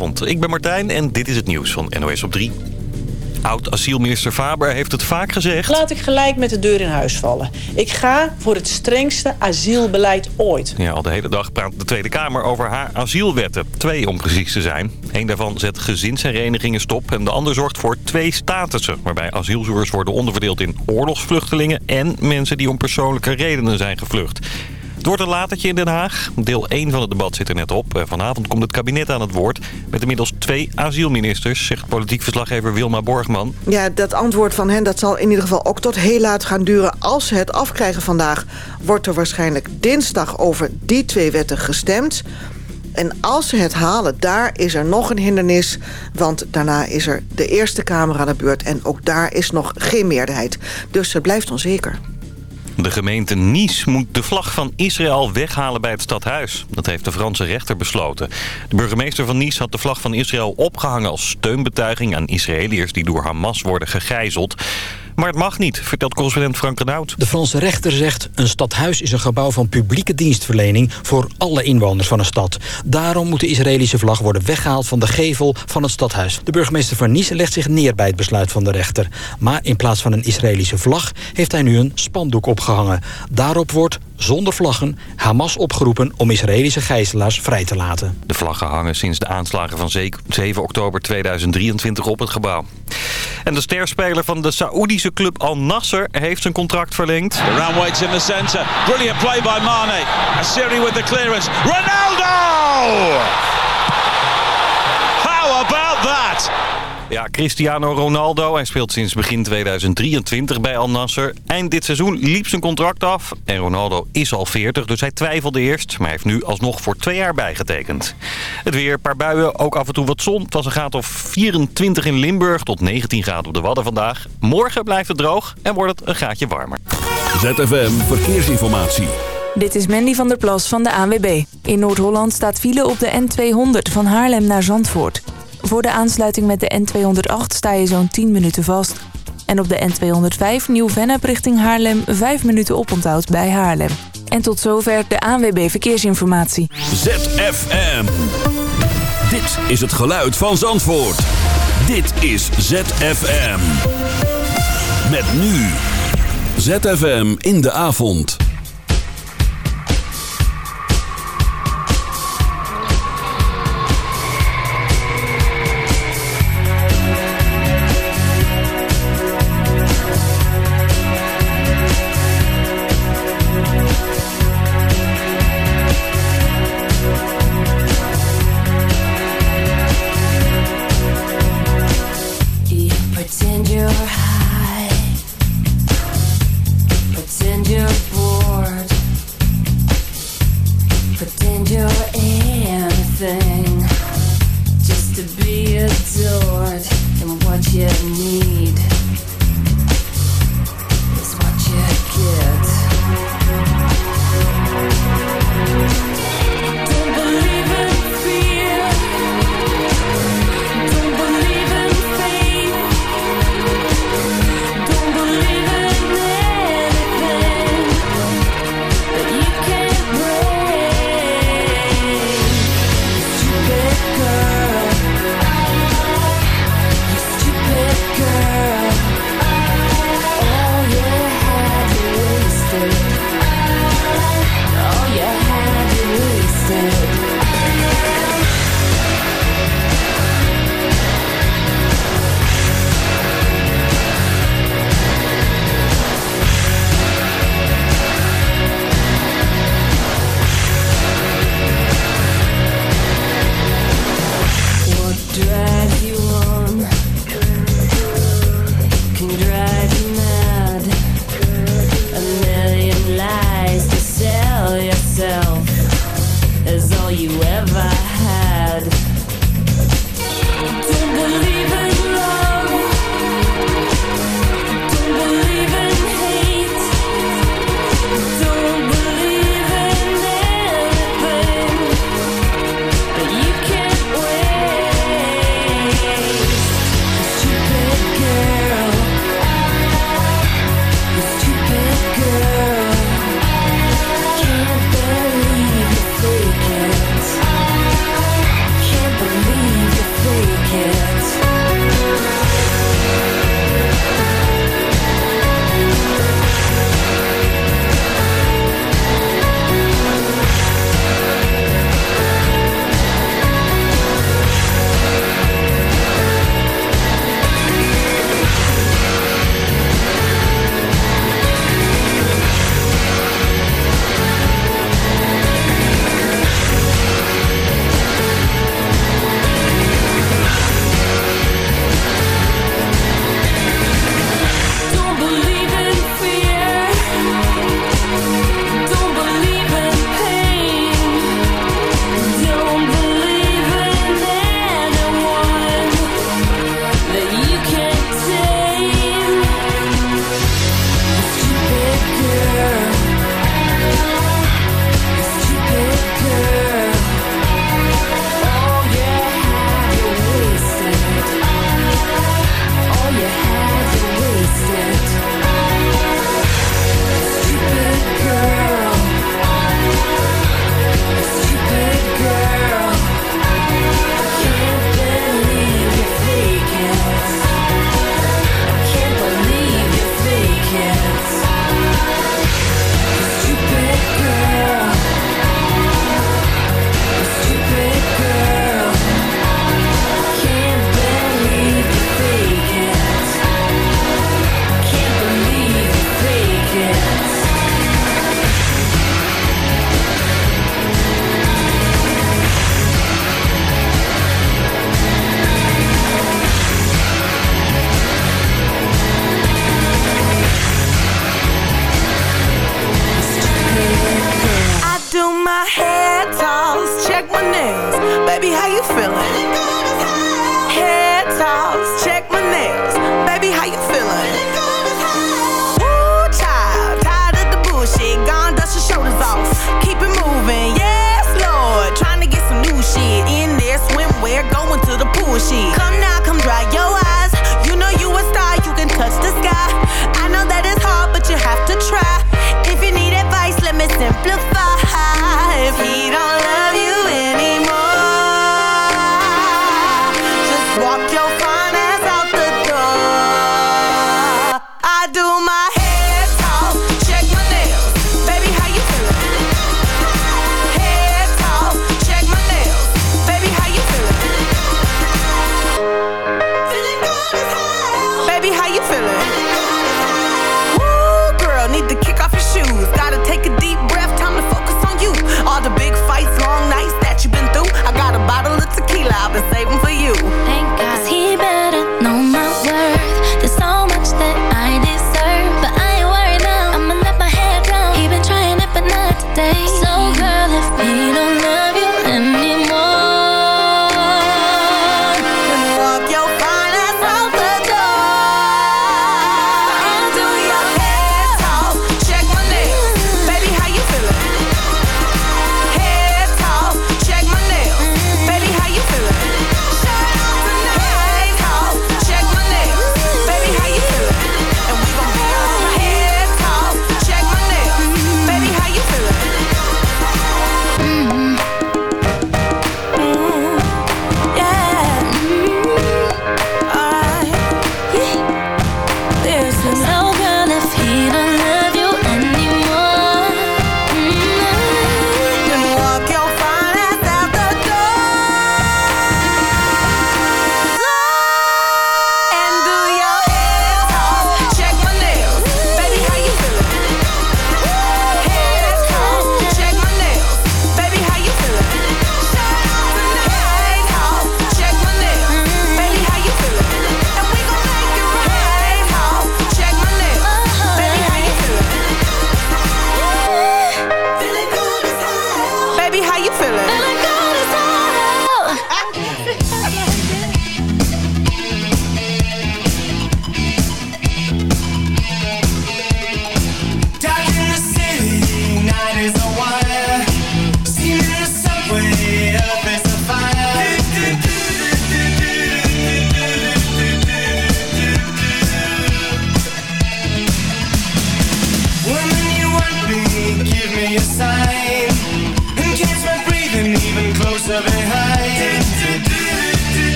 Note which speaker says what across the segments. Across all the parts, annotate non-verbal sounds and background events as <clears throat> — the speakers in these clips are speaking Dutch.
Speaker 1: Goedenavond, ik ben Martijn en dit is het nieuws van NOS op 3. Oud-asielminister Faber heeft het vaak gezegd.
Speaker 2: Laat ik gelijk met de deur in huis vallen. Ik ga voor het strengste asielbeleid ooit.
Speaker 1: Ja, al de hele dag praat de Tweede Kamer over haar asielwetten. Twee om precies te zijn. Eén daarvan zet gezinsherenigingen stop en de ander zorgt voor twee statussen... waarbij asielzoekers worden onderverdeeld in oorlogsvluchtelingen... en mensen die om persoonlijke redenen zijn gevlucht. Wordt een latertje in Den Haag. Deel 1 van het debat zit er net op. Vanavond komt het kabinet aan het woord. Met inmiddels twee asielministers, zegt politiek verslaggever Wilma Borgman.
Speaker 3: Ja, dat antwoord van hen dat zal in ieder geval ook tot heel laat gaan duren. Als ze het afkrijgen vandaag, wordt er waarschijnlijk dinsdag over die twee wetten gestemd. En als ze het halen, daar is er nog een hindernis. Want daarna is er de Eerste Kamer aan de beurt. En ook daar is nog geen meerderheid. Dus het blijft onzeker.
Speaker 1: De gemeente Nice moet de vlag van Israël weghalen bij het stadhuis. Dat heeft de Franse rechter besloten. De burgemeester van Nice had de vlag van Israël opgehangen als steunbetuiging aan Israëliërs die door Hamas worden gegijzeld. Maar het mag niet, vertelt correspondent Frank Renaud.
Speaker 4: De Franse rechter zegt... een stadhuis is een gebouw van publieke dienstverlening... voor alle inwoners van een stad. Daarom moet de Israëlische vlag worden weggehaald... van de gevel van het stadhuis. De burgemeester van Nice legt zich neer bij het besluit van de rechter. Maar in plaats van een Israëlische vlag... heeft hij nu een spandoek opgehangen. Daarop wordt zonder vlaggen Hamas opgeroepen om Israëlische gijzelaars vrij te laten.
Speaker 1: De vlaggen hangen sinds de aanslagen van 7 oktober 2023 op het gebouw. En de sterspeler van de Saoedische club Al Nasser heeft zijn contract verlengd.
Speaker 5: The round waits in the center. Brilliant play by Mane. Asiri with the clearance. Ronaldo! How about that?
Speaker 1: Ja, Cristiano Ronaldo. Hij speelt sinds begin 2023 bij Al Nasser. Eind dit seizoen liep zijn contract af. En Ronaldo is al 40, dus hij twijfelde eerst. Maar hij heeft nu alsnog voor twee jaar bijgetekend. Het weer, een paar buien, ook af en toe wat zon. Het was een graad of 24 in Limburg tot 19 graden op de Wadden vandaag. Morgen blijft het droog en wordt het een graadje warmer.
Speaker 6: ZFM Verkeersinformatie.
Speaker 7: Dit is Mandy van der Plas van de ANWB. In Noord-Holland staat file op de N200 van Haarlem naar Zandvoort. Voor de aansluiting met de N208 sta je zo'n 10 minuten vast. En op de N205 Nieuw-Vennep richting Haarlem 5 minuten oponthoud bij Haarlem. En tot zover de ANWB Verkeersinformatie.
Speaker 6: ZFM. Dit is het geluid van Zandvoort. Dit is ZFM. Met nu. ZFM in de avond.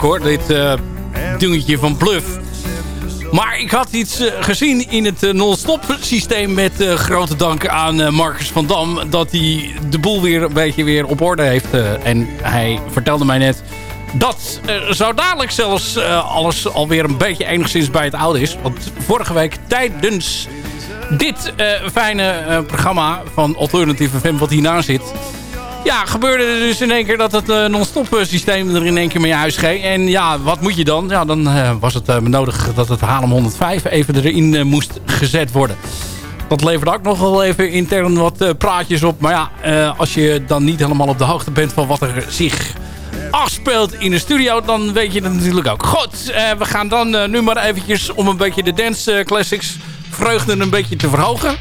Speaker 8: Hoor, dit eh, dingetje van Bluff. Maar ik had iets eh, gezien in het eh, non-stop systeem met grote dank aan Marcus van Dam. Dat hij de boel weer een beetje weer op orde heeft. en hij vertelde mij net dat eh, zo dadelijk zelfs alles alweer een beetje enigszins bij het oude is. Want vorige week tijdens dit fijne programma van Alternative FM wat hierna zit... Ja, gebeurde er dus in één keer dat het eh, non-stop systeem er in één keer mee huis ging. En ja, wat moet je dan? Ja, dan eh, was het eh, nodig dat het Haarlem 105 even erin eh, moest gezet worden. Dat leverde ook nog wel even intern wat eh, praatjes op. Maar ja, eh, als je dan niet helemaal op de hoogte bent van wat er zich afspeelt in de studio, dan weet je het natuurlijk ook. Goed, eh, we gaan dan eh, nu maar eventjes om een beetje de dance eh, classics vreugde een beetje te verhogen.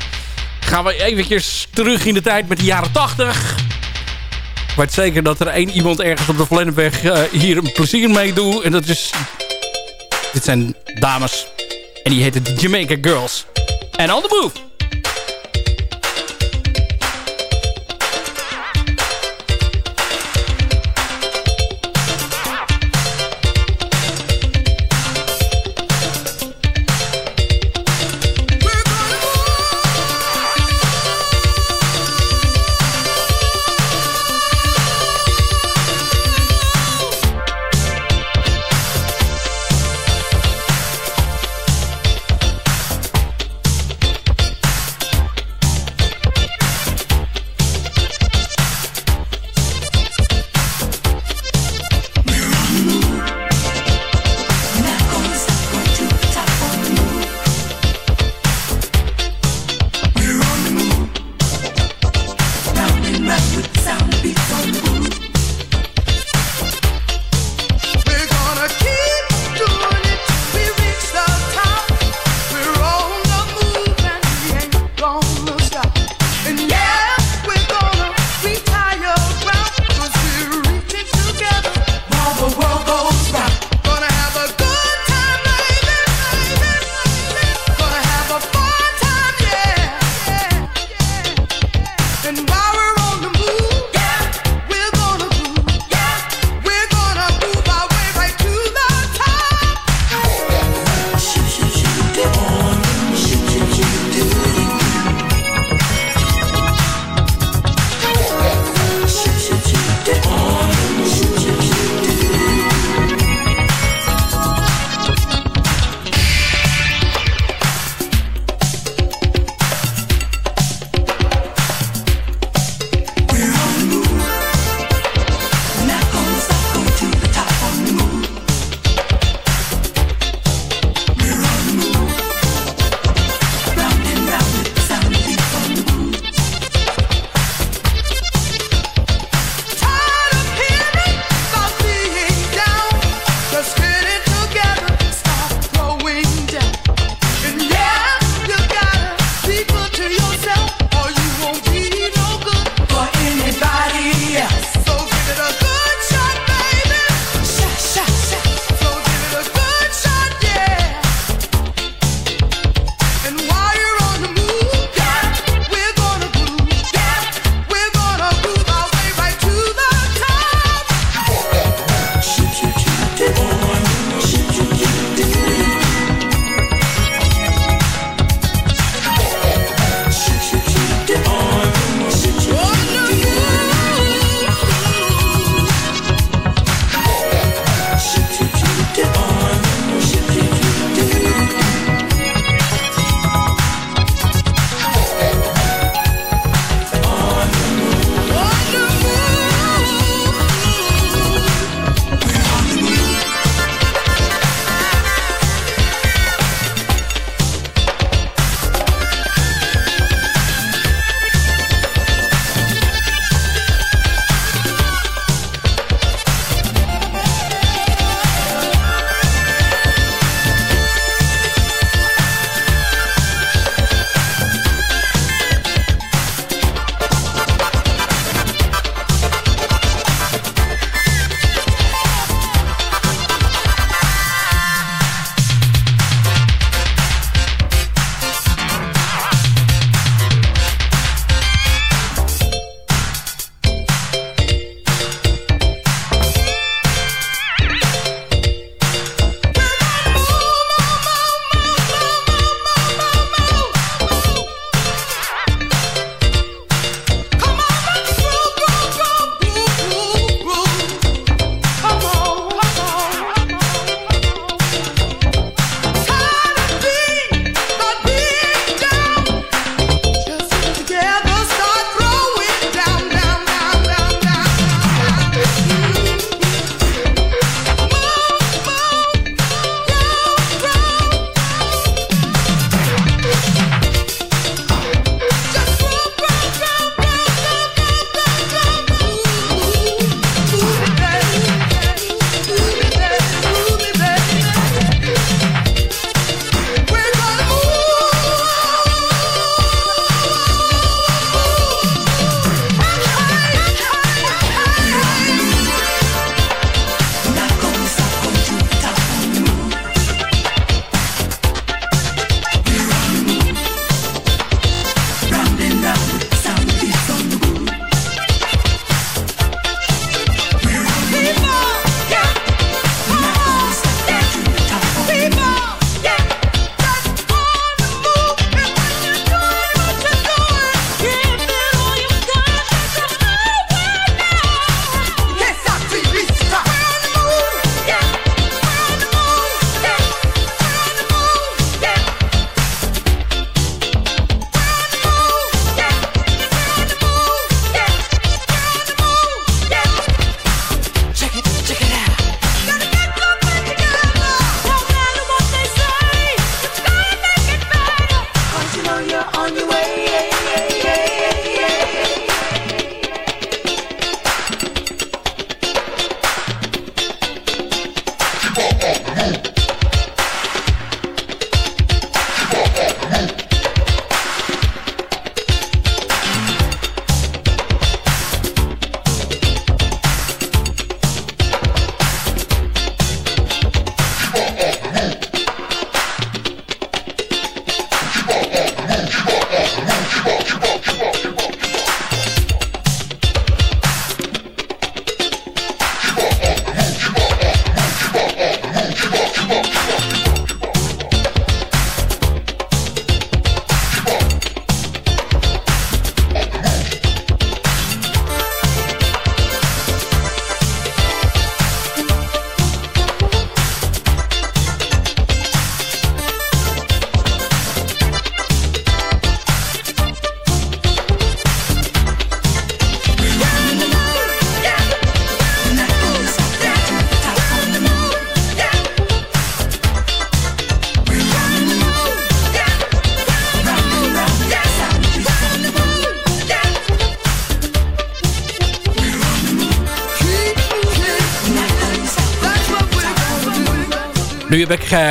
Speaker 8: Gaan we eventjes terug in de tijd met de jaren 80. Ik weet zeker dat er één iemand ergens op de Vlennepweg eh, hier een plezier mee doet. En dat is... Dit zijn dames. En die heten de Jamaica Girls. En on the move.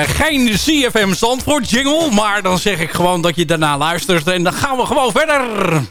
Speaker 8: Geen CFM Zandvoort jingle, maar dan zeg ik gewoon dat je daarna luistert. En dan gaan we gewoon verder.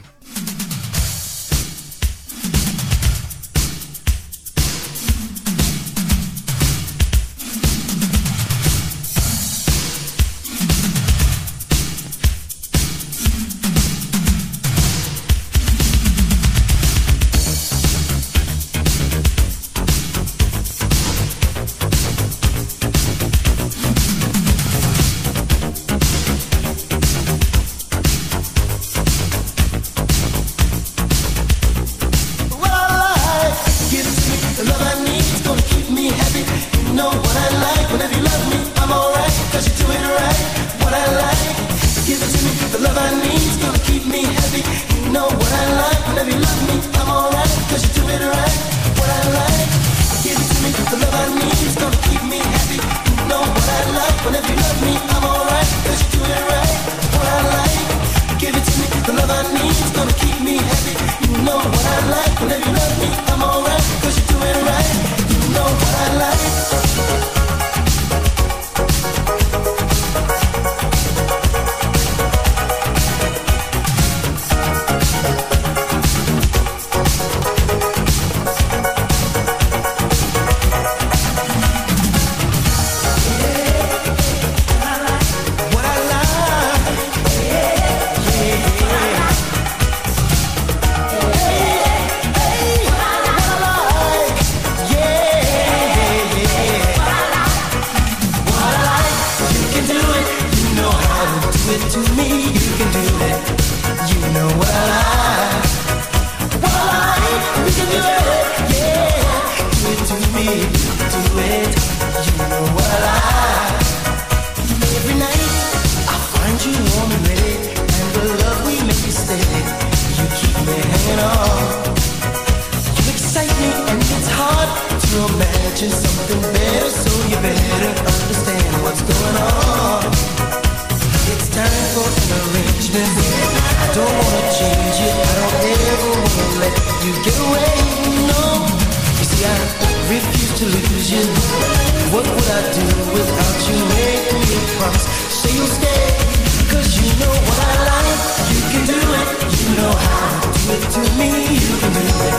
Speaker 9: Something better, so you better understand what's going on. It's time for an arrangement. I don't wanna change it. I don't ever wanna let you get away. No, you see, I refuse to lose you. What would I do without you? Make me promise. Say you'll you know what I like. You can do it. You know how. Do it to me. You can do it.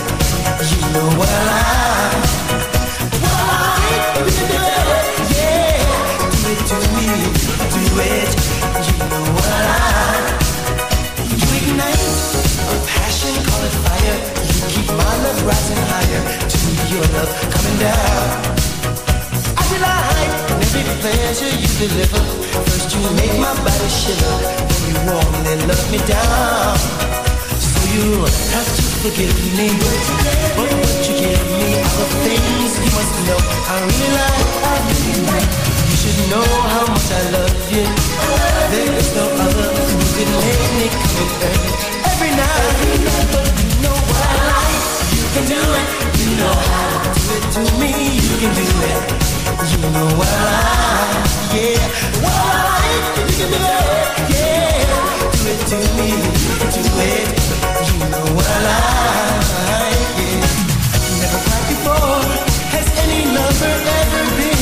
Speaker 9: You know what I like. Rising higher to your love coming down. I delight in every pleasure you deliver. First you make my body shiver, then you warmly love me down. So you have to forgive me, but what you give me are the things you must know. I really like, I really like. You should know how much I love you. There is no other who can make me come every night. But you can do it. You know how to do it to me. You can do it. You know what I like. Yeah. What I like. You can do it. Yeah. Do it to me. You can Do it. You know what I like. Yeah. Never cried before. Has any lover ever been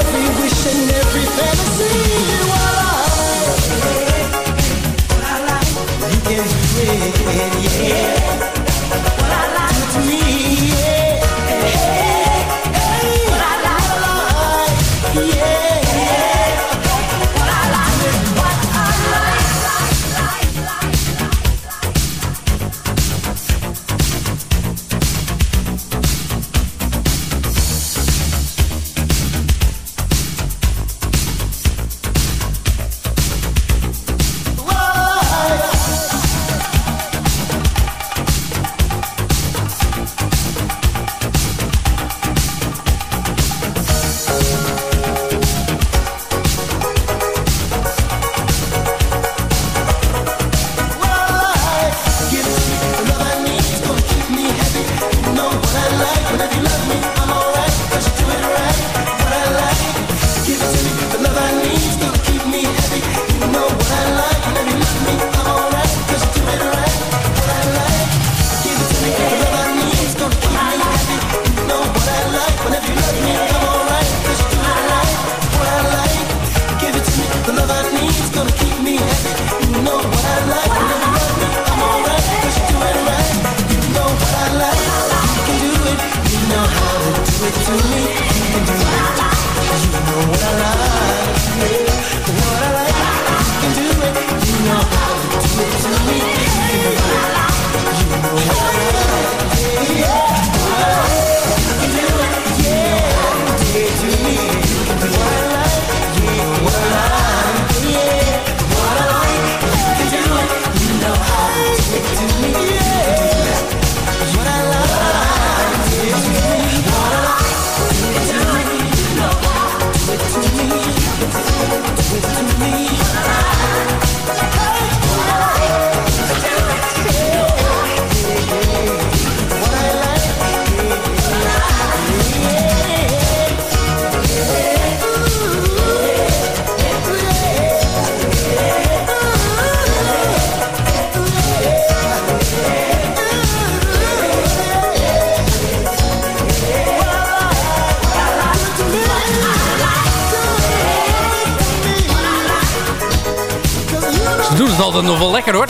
Speaker 9: every wish and every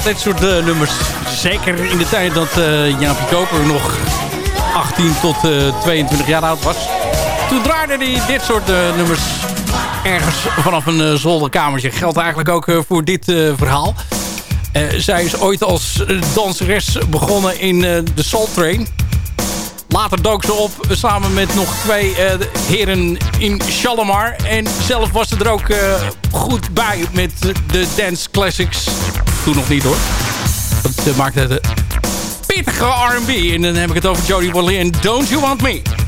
Speaker 8: dit soort eh, nummers. Zeker in de tijd dat uh, Jaapie Koper nog 18 tot uh, 22 jaar oud was. Toen draaide hij dit soort nummers ergens vanaf een zolderkamertje. Geldt eigenlijk ook voor dit verhaal. zij is ooit als danseres begonnen in de Soul Train. Later dook ze op samen met nog twee heren in Shalimar. En zelf was ze er ook goed bij met de dance classics. Toen nog niet hoor. Dat maakte het pittige R&B. En dan heb ik het over Jodie Waller en Don't You Want Me.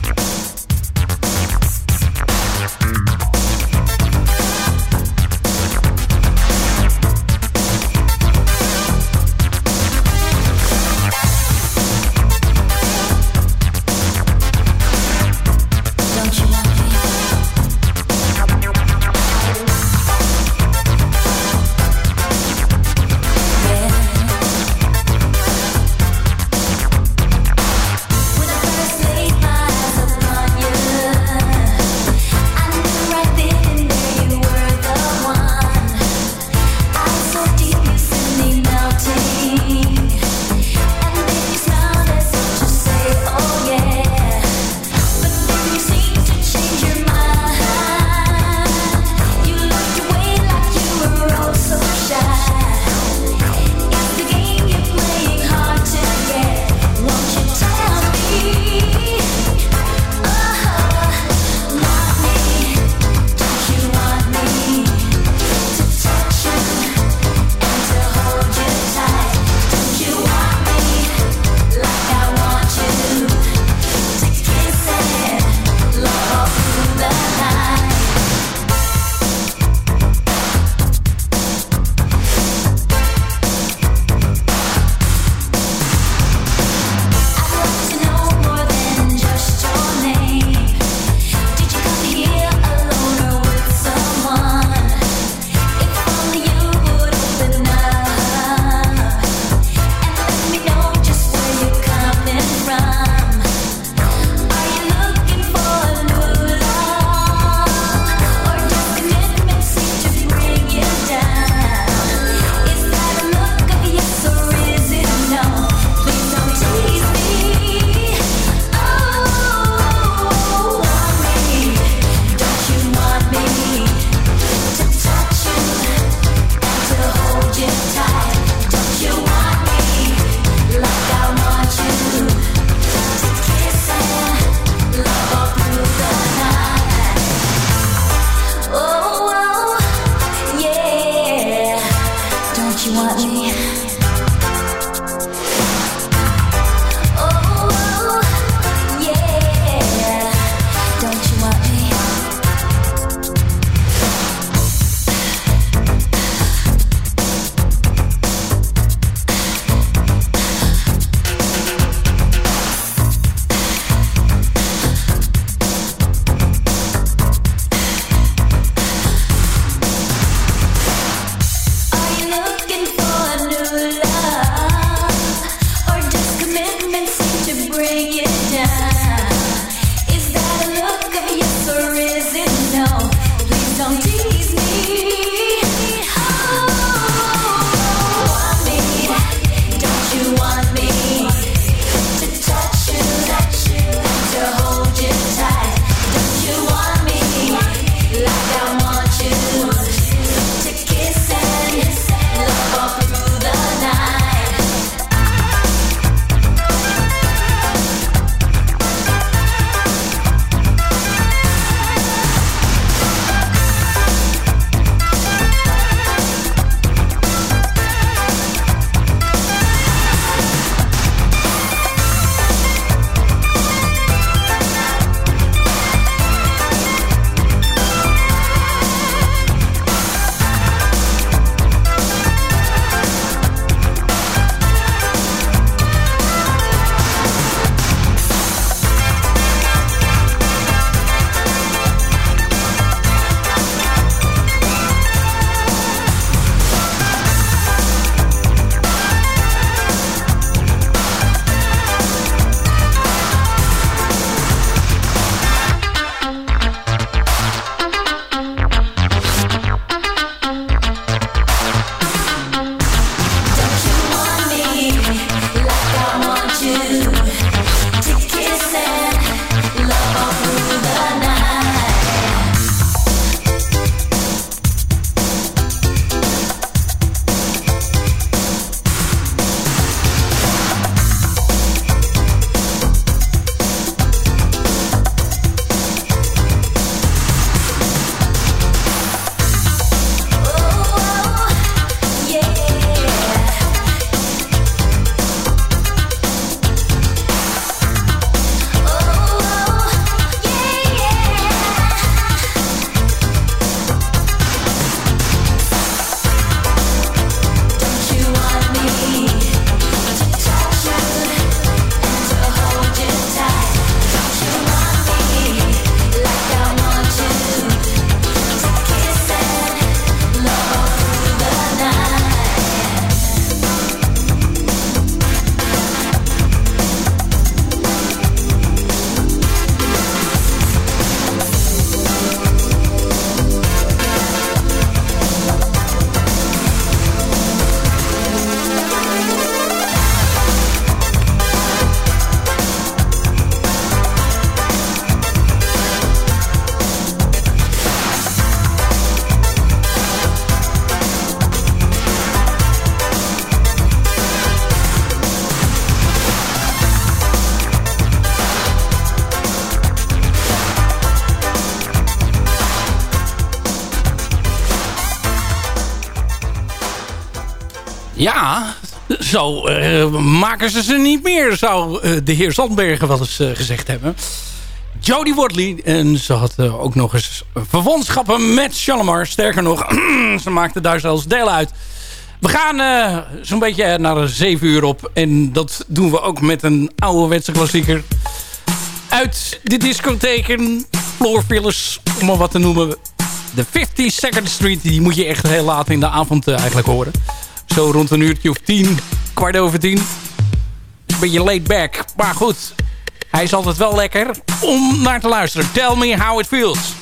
Speaker 8: Zo eh, maken ze ze niet meer, zou eh, de heer Zandbergen wel eens eh, gezegd hebben. Jodie Watley. En ze had ook nog eens verwantschappen met Shalimar. Sterker nog, <clears throat> ze maakte daar zelfs deel uit. We gaan zo'n beetje naar de 7 uur op. En dat doen we ook met een ouderwetse klassieker. Uit de discotheken, floorfillers, om maar wat te noemen. De 52nd Street, die moet je echt heel laat in de avond eigenlijk horen. Zo rond een uurtje of tien, kwart over tien. Een beetje laid back. Maar goed, hij is altijd wel lekker om naar te luisteren. Tell me how it feels.